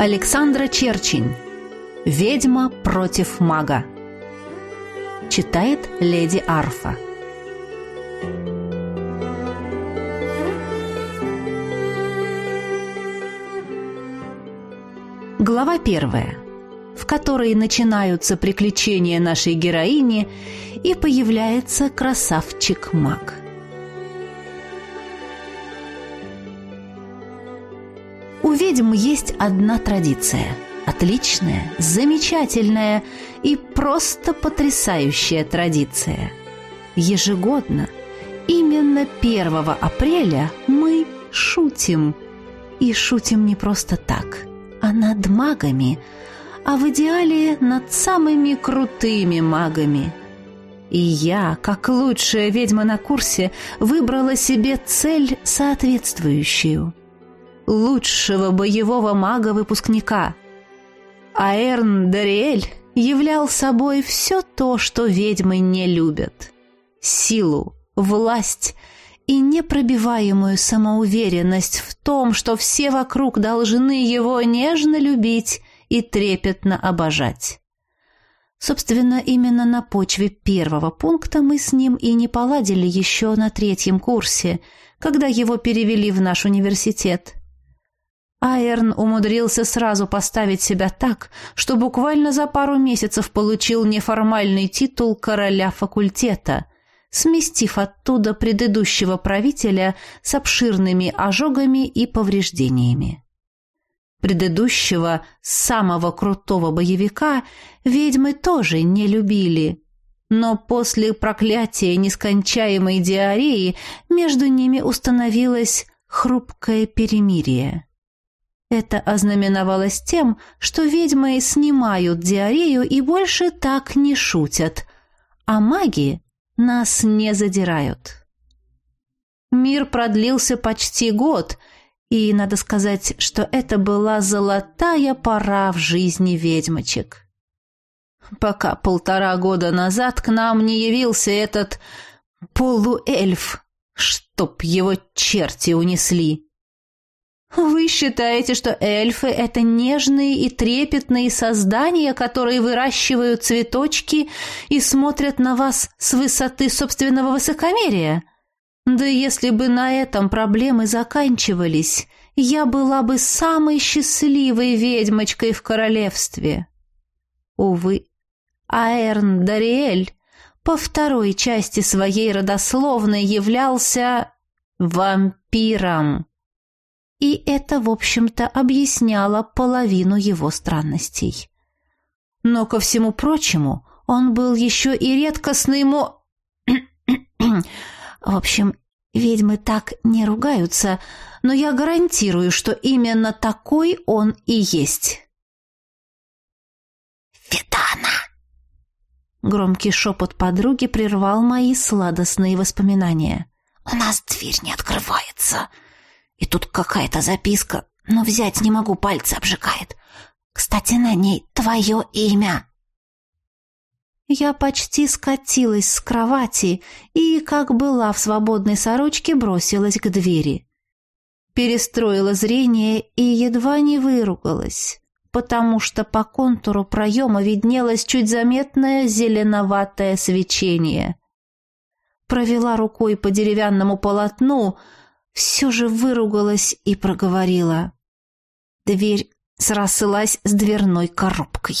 Александра Черчень. Ведьма против мага. Читает леди Арфа. Глава первая, в которой начинаются приключения нашей героини и появляется красавчик-маг. Ведьм есть одна традиция. Отличная, замечательная и просто потрясающая традиция. Ежегодно, именно 1 апреля мы шутим. И шутим не просто так, а над магами, а в идеале над самыми крутыми магами. И я, как лучшая ведьма на курсе, выбрала себе цель соответствующую – лучшего боевого мага-выпускника. Аэрн Дариэль являл собой все то, что ведьмы не любят. Силу, власть и непробиваемую самоуверенность в том, что все вокруг должны его нежно любить и трепетно обожать. Собственно, именно на почве первого пункта мы с ним и не поладили еще на третьем курсе, когда его перевели в наш университет. Айрон умудрился сразу поставить себя так, что буквально за пару месяцев получил неформальный титул короля факультета, сместив оттуда предыдущего правителя с обширными ожогами и повреждениями. Предыдущего, самого крутого боевика ведьмы тоже не любили, но после проклятия нескончаемой диареи между ними установилось хрупкое перемирие. Это ознаменовалось тем, что ведьмы снимают диарею и больше так не шутят, а маги нас не задирают. Мир продлился почти год, и надо сказать, что это была золотая пора в жизни ведьмочек. Пока полтора года назад к нам не явился этот полуэльф, чтоб его черти унесли. Вы считаете, что эльфы — это нежные и трепетные создания, которые выращивают цветочки и смотрят на вас с высоты собственного высокомерия? Да если бы на этом проблемы заканчивались, я была бы самой счастливой ведьмочкой в королевстве. Увы, Аэрн Дариэль по второй части своей родословной являлся вампиром и это, в общем-то, объясняло половину его странностей. Но, ко всему прочему, он был еще и редкостный мо... в общем, ведьмы так не ругаются, но я гарантирую, что именно такой он и есть. «Фитана!» Громкий шепот подруги прервал мои сладостные воспоминания. «У нас дверь не открывается!» И тут какая-то записка, но взять не могу, пальцы обжигает. Кстати, на ней твое имя. Я почти скатилась с кровати и, как была в свободной сорочке, бросилась к двери. Перестроила зрение и едва не выругалась, потому что по контуру проема виднелось чуть заметное зеленоватое свечение. Провела рукой по деревянному полотну — все же выругалась и проговорила. Дверь срослась с дверной коробкой.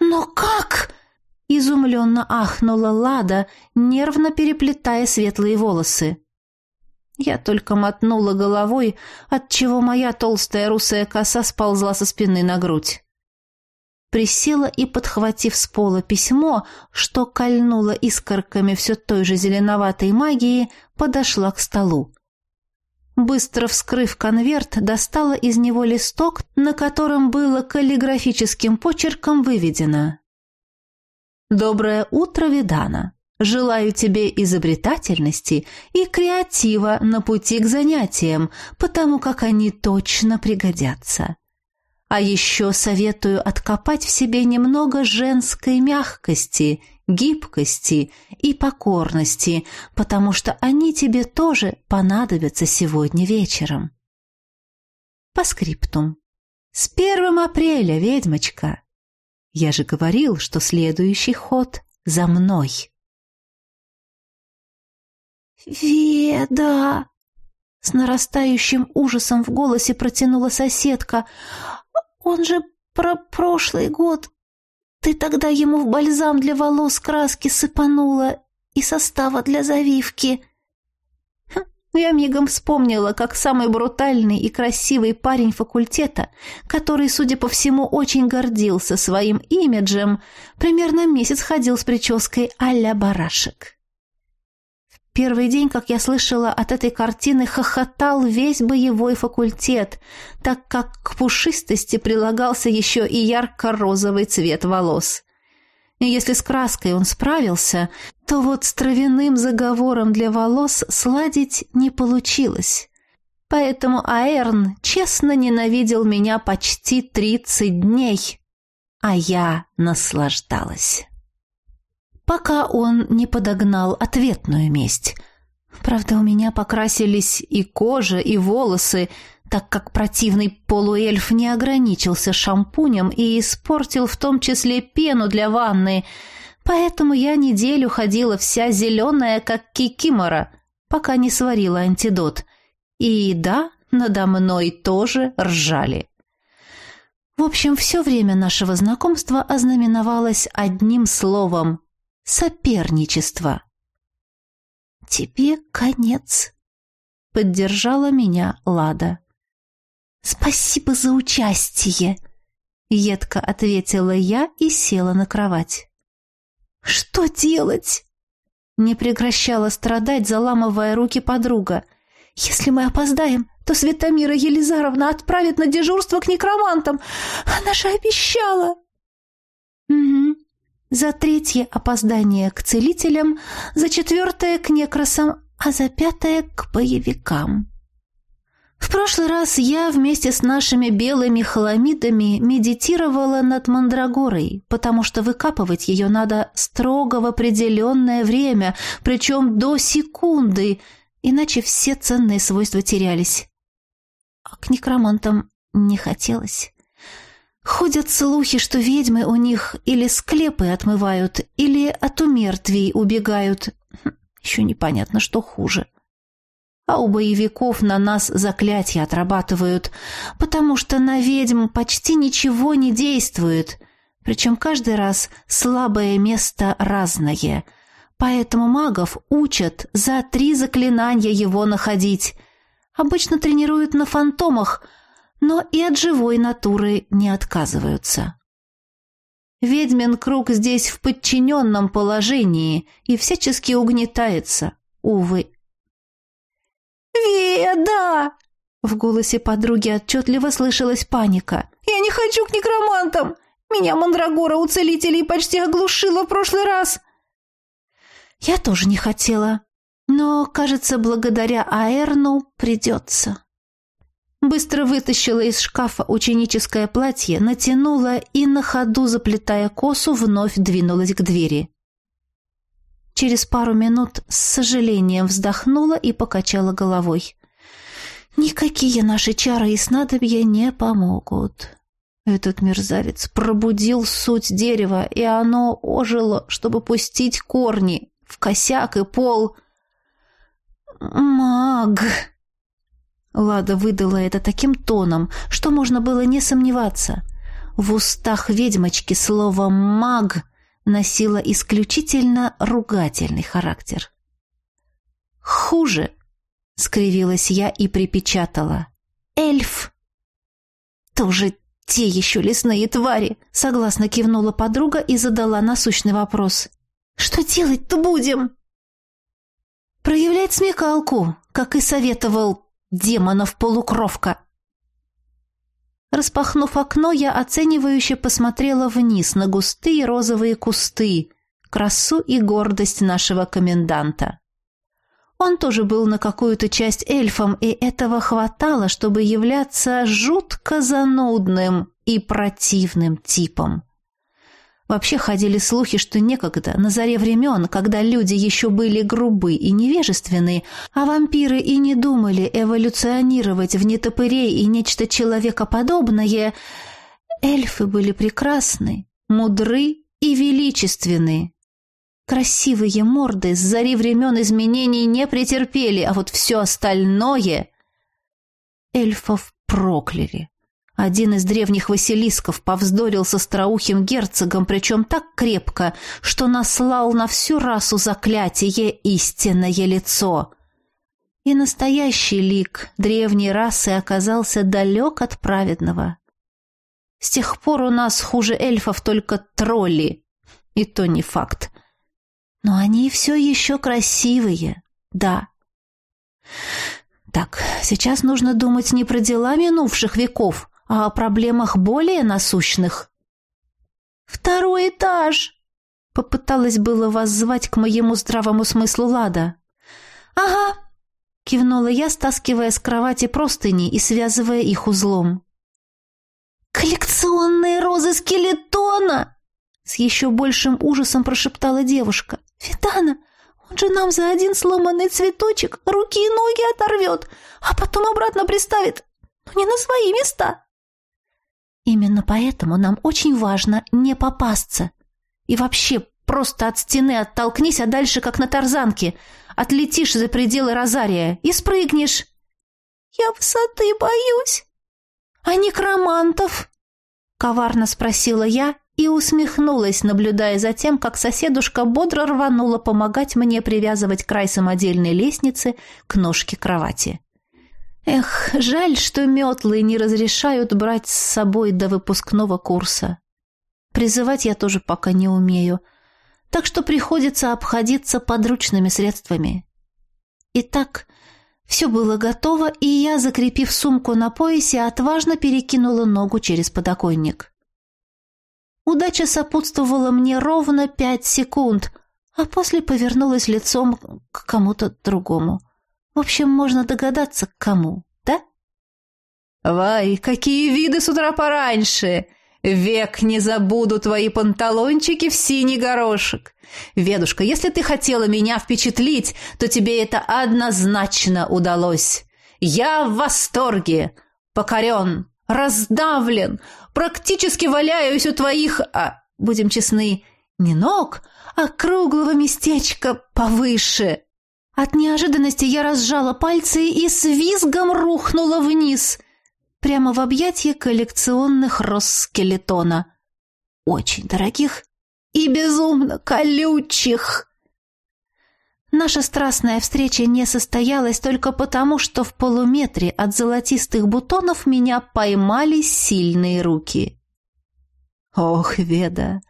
«Но как?» — изумленно ахнула Лада, нервно переплетая светлые волосы. Я только мотнула головой, отчего моя толстая русая коса сползла со спины на грудь. Присела и, подхватив с пола письмо, что кольнуло искорками все той же зеленоватой магии, подошла к столу. Быстро вскрыв конверт, достала из него листок, на котором было каллиграфическим почерком выведено «Доброе утро, Видана! Желаю тебе изобретательности и креатива на пути к занятиям, потому как они точно пригодятся. А еще советую откопать в себе немного женской мягкости гибкости и покорности, потому что они тебе тоже понадобятся сегодня вечером. По скриптум. С первым апреля, ведьмочка. Я же говорил, что следующий ход за мной. «Веда!» С нарастающим ужасом в голосе протянула соседка. «Он же про прошлый год. Ты тогда ему в бальзам для волос краски сыпанула и состава для завивки». Хм, я мигом вспомнила, как самый брутальный и красивый парень факультета, который, судя по всему, очень гордился своим имиджем, примерно месяц ходил с прической а-ля барашек. Первый день, как я слышала от этой картины, хохотал весь боевой факультет, так как к пушистости прилагался еще и ярко-розовый цвет волос. И если с краской он справился, то вот с травяным заговором для волос сладить не получилось. Поэтому Аэрн честно ненавидел меня почти тридцать дней, а я наслаждалась пока он не подогнал ответную месть. Правда, у меня покрасились и кожа, и волосы, так как противный полуэльф не ограничился шампунем и испортил в том числе пену для ванны, поэтому я неделю ходила вся зеленая, как кикимора, пока не сварила антидот. И да, надо мной тоже ржали. В общем, все время нашего знакомства ознаменовалось одним словом соперничество. «Тебе конец», — поддержала меня Лада. «Спасибо за участие», — едко ответила я и села на кровать. «Что делать?» Не прекращала страдать, заламывая руки подруга. «Если мы опоздаем, то Светомира Елизаровна отправит на дежурство к некромантам. Она же обещала!» «Угу, за третье опоздание к целителям, за четвертое к некрасам, а за пятое к боевикам. В прошлый раз я вместе с нашими белыми халамидами медитировала над мандрагорой, потому что выкапывать ее надо строго в определенное время, причем до секунды, иначе все ценные свойства терялись. А к некромантам не хотелось. Ходят слухи, что ведьмы у них или склепы отмывают, или от умертвий убегают. Хм, еще непонятно, что хуже. А у боевиков на нас заклятия отрабатывают, потому что на ведьм почти ничего не действует. Причем каждый раз слабое место разное. Поэтому магов учат за три заклинания его находить. Обычно тренируют на фантомах – но и от живой натуры не отказываются. Ведьмин круг здесь в подчиненном положении и всячески угнетается, увы. «Веда!» В голосе подруги отчетливо слышалась паника. «Я не хочу к некромантам! Меня Мандрагора у целителей почти оглушила в прошлый раз!» «Я тоже не хотела, но, кажется, благодаря Аэрну придется». Быстро вытащила из шкафа ученическое платье, натянула и на ходу, заплетая косу, вновь двинулась к двери. Через пару минут с сожалением вздохнула и покачала головой. «Никакие наши чары и снадобья не помогут». Этот мерзавец пробудил суть дерева, и оно ожило, чтобы пустить корни в косяк и пол. «Маг!» Лада выдала это таким тоном, что можно было не сомневаться. В устах ведьмочки слово «маг» носило исключительно ругательный характер. «Хуже», — скривилась я и припечатала. «Эльф». «Тоже те еще лесные твари», — согласно кивнула подруга и задала насущный вопрос. «Что делать-то будем?» «Проявлять смекалку, как и советовал демонов-полукровка!» Распахнув окно, я оценивающе посмотрела вниз на густые розовые кусты, красу и гордость нашего коменданта. Он тоже был на какую-то часть эльфом, и этого хватало, чтобы являться жутко занудным и противным типом. Вообще ходили слухи, что некогда, на заре времен, когда люди еще были грубы и невежественны, а вампиры и не думали эволюционировать в нетопырей и нечто человекоподобное, эльфы были прекрасны, мудры и величественны. Красивые морды с зари времен изменений не претерпели, а вот все остальное... Эльфов прокляли. Один из древних василисков повздорил со остроухим герцогом, причем так крепко, что наслал на всю расу заклятие истинное лицо. И настоящий лик древней расы оказался далек от праведного. С тех пор у нас хуже эльфов только тролли, и то не факт. Но они все еще красивые, да. Так, сейчас нужно думать не про дела минувших веков, а о проблемах более насущных. «Второй этаж!» — попыталась было воззвать к моему здравому смыслу Лада. «Ага!» — кивнула я, стаскивая с кровати простыни и связывая их узлом. «Коллекционные розы скелетона!» С еще большим ужасом прошептала девушка. «Фитана, он же нам за один сломанный цветочек руки и ноги оторвет, а потом обратно приставит, но не на свои места!» Именно поэтому нам очень важно не попасться. И вообще, просто от стены оттолкнись, а дальше, как на тарзанке, отлетишь за пределы Розария и спрыгнешь. Я высоты боюсь. А некромантов? Коварно спросила я и усмехнулась, наблюдая за тем, как соседушка бодро рванула помогать мне привязывать край самодельной лестницы к ножке кровати. Эх, жаль, что метлы не разрешают брать с собой до выпускного курса. Призывать я тоже пока не умею, так что приходится обходиться подручными средствами. Итак, все было готово, и я, закрепив сумку на поясе, отважно перекинула ногу через подоконник. Удача сопутствовала мне ровно пять секунд, а после повернулась лицом к кому-то другому — в общем, можно догадаться, к кому, да? «Вай, какие виды с утра пораньше! Век не забуду твои панталончики в синий горошек! Ведушка, если ты хотела меня впечатлить, то тебе это однозначно удалось! Я в восторге! Покорен, раздавлен, практически валяюсь у твоих, а, будем честны, не ног, а круглого местечка повыше!» От неожиданности я разжала пальцы и с визгом рухнула вниз, прямо в объятия коллекционных роз скелетона. Очень дорогих и безумно колючих. Наша страстная встреча не состоялась только потому, что в полуметре от золотистых бутонов меня поймали сильные руки. «Ох, Веда,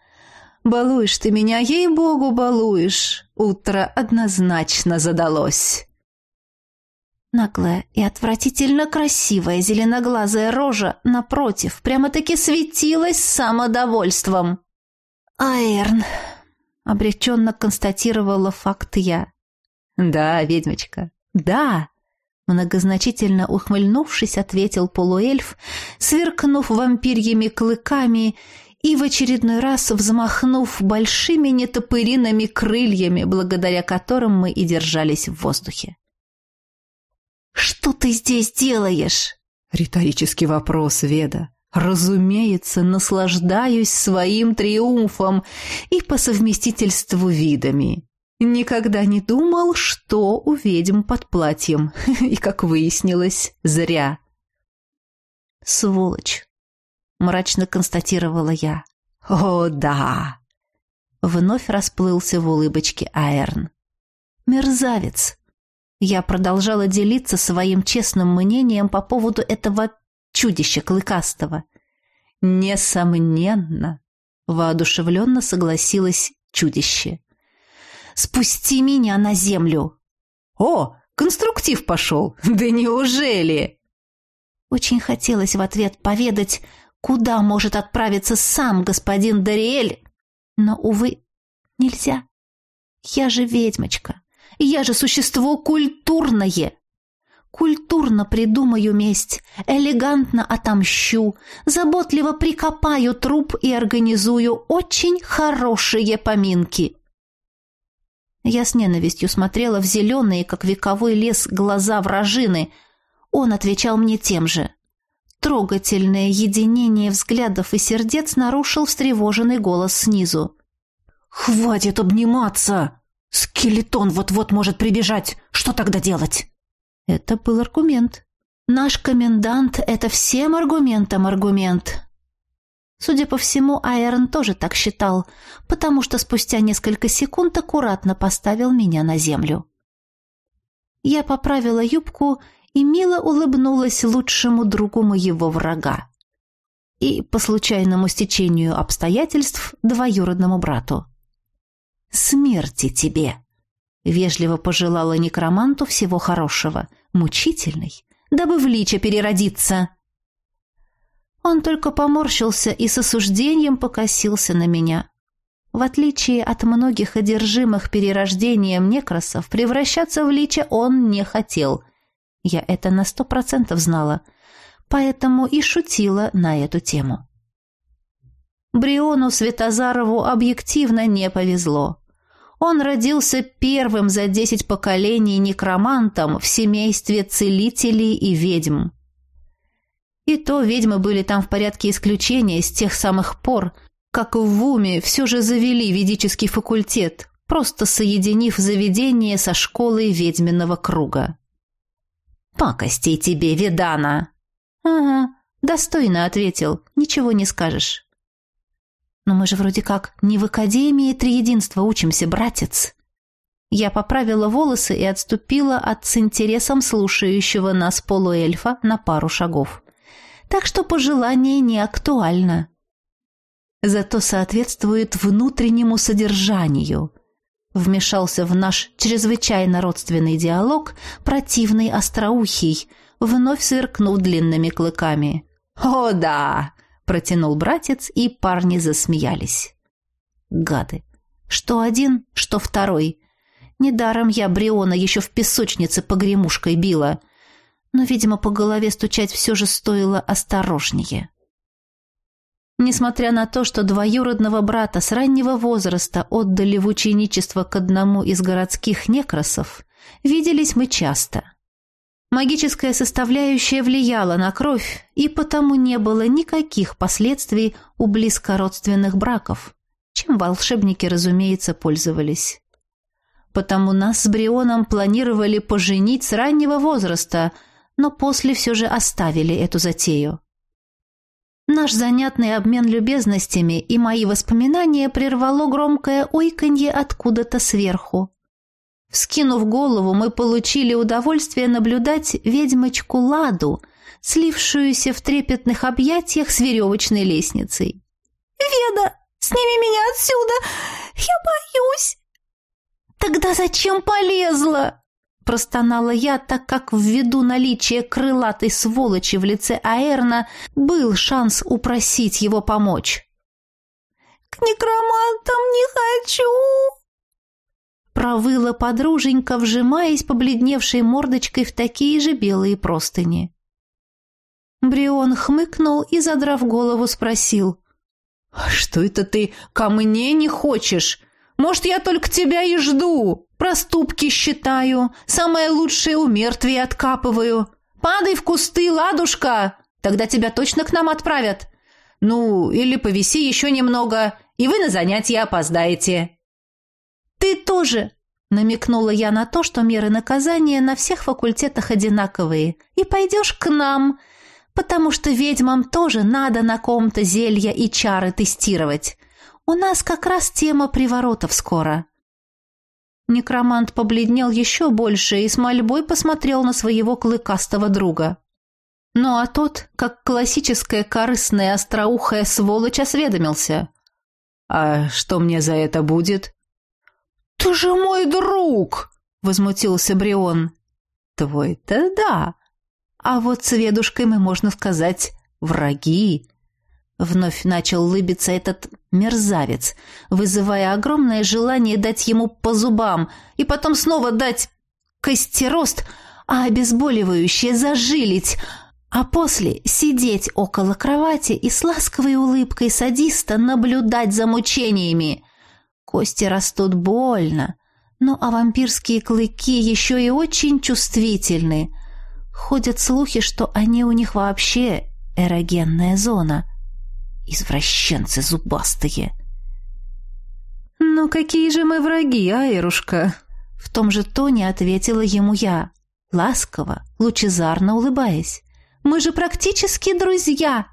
Балуешь ты меня, ей-богу, балуешь. Утро однозначно задалось. Наглая и отвратительно красивая зеленоглазая рожа, напротив, прямо-таки светилась самодовольством. «Аэрн», — обреченно констатировала факт я. «Да, ведьмочка, да», — многозначительно ухмыльнувшись, ответил полуэльф, сверкнув вампирьими клыками и в очередной раз взмахнув большими нетопыриными крыльями, благодаря которым мы и держались в воздухе. «Что ты здесь делаешь?» Риторический вопрос, Веда. Разумеется, наслаждаюсь своим триумфом и по совместительству видами. Никогда не думал, что у ведьм под платьем. И, как выяснилось, зря. Сволочь мрачно констатировала я. О, да. Вновь расплылся в улыбочке Аэрн. Мерзавец. Я продолжала делиться своим честным мнением по поводу этого чудища клыкастого. Несомненно, воодушевленно согласилась чудище. Спусти меня на землю. О, конструктив пошел. Да неужели? Очень хотелось в ответ поведать, куда может отправиться сам господин Дариэль. Но, увы, нельзя. Я же ведьмочка. Я же существо культурное. Культурно придумаю месть, элегантно отомщу, заботливо прикопаю труп и организую очень хорошие поминки. Я с ненавистью смотрела в зеленые, как вековой лес, глаза вражины. Он отвечал мне тем же. Трогательное единение взглядов и сердец нарушил встревоженный голос снизу. «Хватит обниматься! Скелетон вот-вот может прибежать! Что тогда делать?» Это был аргумент. Наш комендант — это всем аргументам аргумент. Судя по всему, Айрон тоже так считал, потому что спустя несколько секунд аккуратно поставил меня на землю. Я поправила юбку и мило улыбнулась лучшему другу моего врага. И, по случайному стечению обстоятельств, двоюродному брату. «Смерти тебе!» Вежливо пожелала некроманту всего хорошего, мучительной, дабы в лича переродиться. Он только поморщился и с осуждением покосился на меня. В отличие от многих одержимых перерождением некросов, превращаться в лича он не хотел. Я это на сто процентов знала, поэтому и шутила на эту тему. Бриону Светозарову объективно не повезло. Он родился первым за десять поколений некромантом в семействе целителей и ведьм. И то ведьмы были там в порядке исключения с тех самых пор, как в Вуме все же завели ведический факультет, просто соединив заведение со школой ведьминого круга. «Пакостей тебе, Ведана!» «Ага, достойно ответил, ничего не скажешь». Но мы же вроде как не в Академии Триединства учимся, братец. Я поправила волосы и отступила от с интересом слушающего нас полуэльфа на пару шагов. Так что пожелание не актуально. Зато соответствует внутреннему содержанию. Вмешался в наш чрезвычайно родственный диалог противный остроухий, вновь сверкнув длинными клыками. «О да! протянул братец, и парни засмеялись. Гады. Что один, что второй. Недаром я Бриона еще в песочнице погремушкой била. Но, видимо, по голове стучать все же стоило осторожнее. Несмотря на то, что двоюродного брата с раннего возраста отдали в ученичество к одному из городских некросов, виделись мы часто. Магическая составляющая влияла на кровь, и потому не было никаких последствий у близкородственных браков, чем волшебники, разумеется, пользовались. Потому нас с Брионом планировали поженить с раннего возраста, но после все же оставили эту затею. Наш занятный обмен любезностями и мои воспоминания прервало громкое ойканье откуда-то сверху. Вскинув голову, мы получили удовольствие наблюдать ведьмочку Ладу, слившуюся в трепетных объятиях с веревочной лестницей. «Веда, сними меня отсюда! Я боюсь!» «Тогда зачем полезла?» Простонала я, так как ввиду наличия крылатой сволочи в лице Аэрна был шанс упросить его помочь. «К некромантам не хочу!» Провыла подруженька, вжимаясь побледневшей мордочкой в такие же белые простыни. Брион хмыкнул и, задрав голову, спросил. «Что это ты ко мне не хочешь? Может, я только тебя и жду? Проступки считаю, самое лучшее у мертвей откапываю. Падай в кусты, ладушка, тогда тебя точно к нам отправят. Ну, или повиси еще немного, и вы на занятия опоздаете». «Ты тоже!» — намекнула я на то, что меры наказания на всех факультетах одинаковые. «И пойдешь к нам, потому что ведьмам тоже надо на ком-то зелья и чары тестировать. У нас как раз тема приворотов скоро». Некромант побледнел еще больше и с мольбой посмотрел на своего клыкастого друга. Ну а тот, как классическая корыстная остроухая сволочь, осведомился. «А что мне за это будет?» «Ты же мой друг!» — возмутился Брион. «Твой-то да. А вот с ведушкой мы, можно сказать, враги». Вновь начал улыбиться этот мерзавец, вызывая огромное желание дать ему по зубам и потом снова дать костерост, а обезболивающее зажилить, а после сидеть около кровати и с ласковой улыбкой садиста наблюдать за мучениями. Кости растут больно, ну а вампирские клыки еще и очень чувствительны. Ходят слухи, что они у них вообще эрогенная зона. Извращенцы зубастые. «Ну какие же мы враги, Айрушка?» В том же тоне ответила ему я, ласково, лучезарно улыбаясь. «Мы же практически друзья!»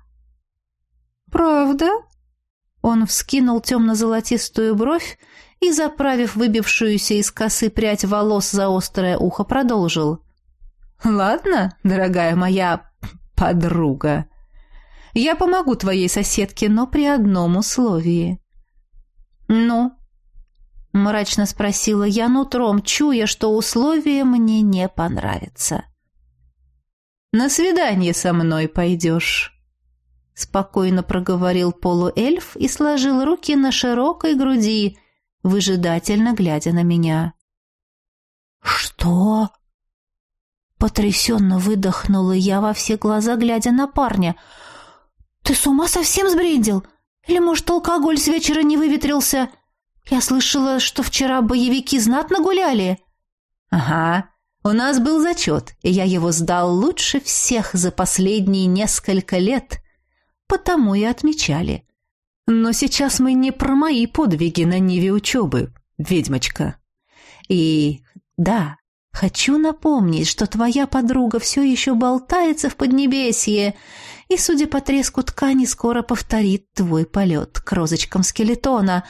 «Правда?» Он вскинул темно-золотистую бровь и, заправив выбившуюся из косы прядь волос за острое ухо, продолжил. «Ладно, дорогая моя подруга, я помогу твоей соседке, но при одном условии». «Ну?» — мрачно спросила я нутром, чуя, что условие мне не понравится. «На свидание со мной пойдешь», — спокойно проговорил полуэльф и сложил руки на широкой груди, выжидательно глядя на меня. «Что?» Потрясенно выдохнула я во все глаза, глядя на парня. «Ты с ума совсем сбрендил? Или, может, алкоголь с вечера не выветрился? Я слышала, что вчера боевики знатно гуляли». «Ага, у нас был зачет, и я его сдал лучше всех за последние несколько лет, потому и отмечали. Но сейчас мы не про мои подвиги на ниве учебы, ведьмочка. И да, хочу напомнить, что твоя подруга все еще болтается в Поднебесье, и, судя по треску ткани, скоро повторит твой полет к розочкам скелетона,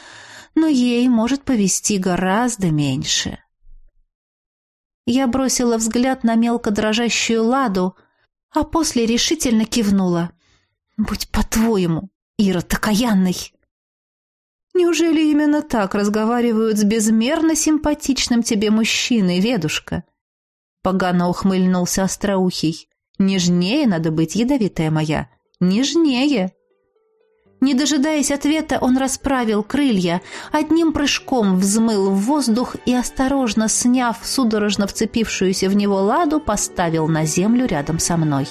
но ей может повести гораздо меньше. Я бросила взгляд на мелко дрожащую ладу, а после решительно кивнула. «Будь по-твоему, Ира такаянный!» «Неужели именно так разговаривают с безмерно симпатичным тебе мужчиной, ведушка?» Погано ухмыльнулся остроухий. «Нежнее надо быть, ядовитая моя, нежнее!» Не дожидаясь ответа, он расправил крылья, одним прыжком взмыл в воздух и, осторожно сняв судорожно вцепившуюся в него ладу, поставил на землю рядом со мной.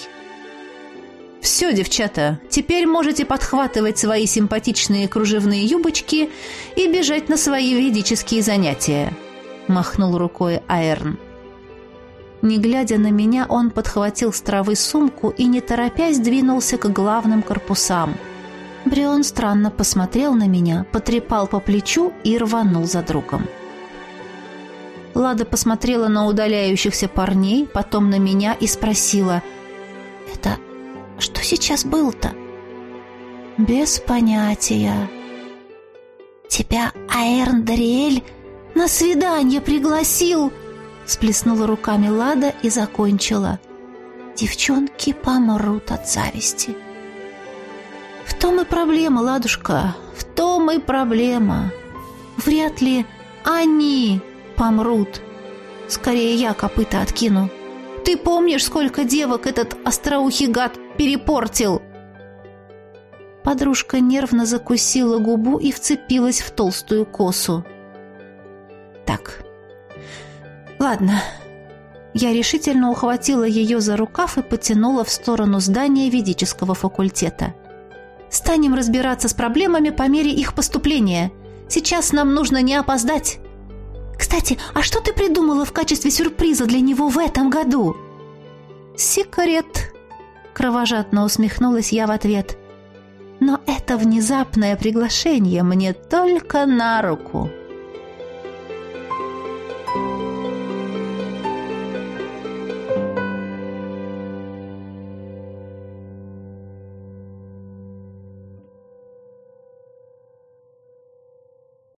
«Все, девчата, теперь можете подхватывать свои симпатичные кружевные юбочки и бежать на свои ведические занятия», — махнул рукой Аэрн. Не глядя на меня, он подхватил с травы сумку и, не торопясь, двинулся к главным корпусам. Брион странно посмотрел на меня, потрепал по плечу и рванул за другом. Лада посмотрела на удаляющихся парней, потом на меня и спросила «Это что сейчас был-то?» «Без понятия». «Тебя Аэрн Дариэль на свидание пригласил!» Сплеснула руками Лада и закончила. «Девчонки помрут от зависти». «В том и проблема, ладушка, в том и проблема. Вряд ли они помрут. Скорее я копыта откину. Ты помнишь, сколько девок этот остроухий гад перепортил?» Подружка нервно закусила губу и вцепилась в толстую косу. «Так, ладно». Я решительно ухватила ее за рукав и потянула в сторону здания ведического факультета. «Станем разбираться с проблемами по мере их поступления. Сейчас нам нужно не опоздать». «Кстати, а что ты придумала в качестве сюрприза для него в этом году?» «Секрет», Кровожадно усмехнулась я в ответ. Но это внезапное приглашение мне только на руку.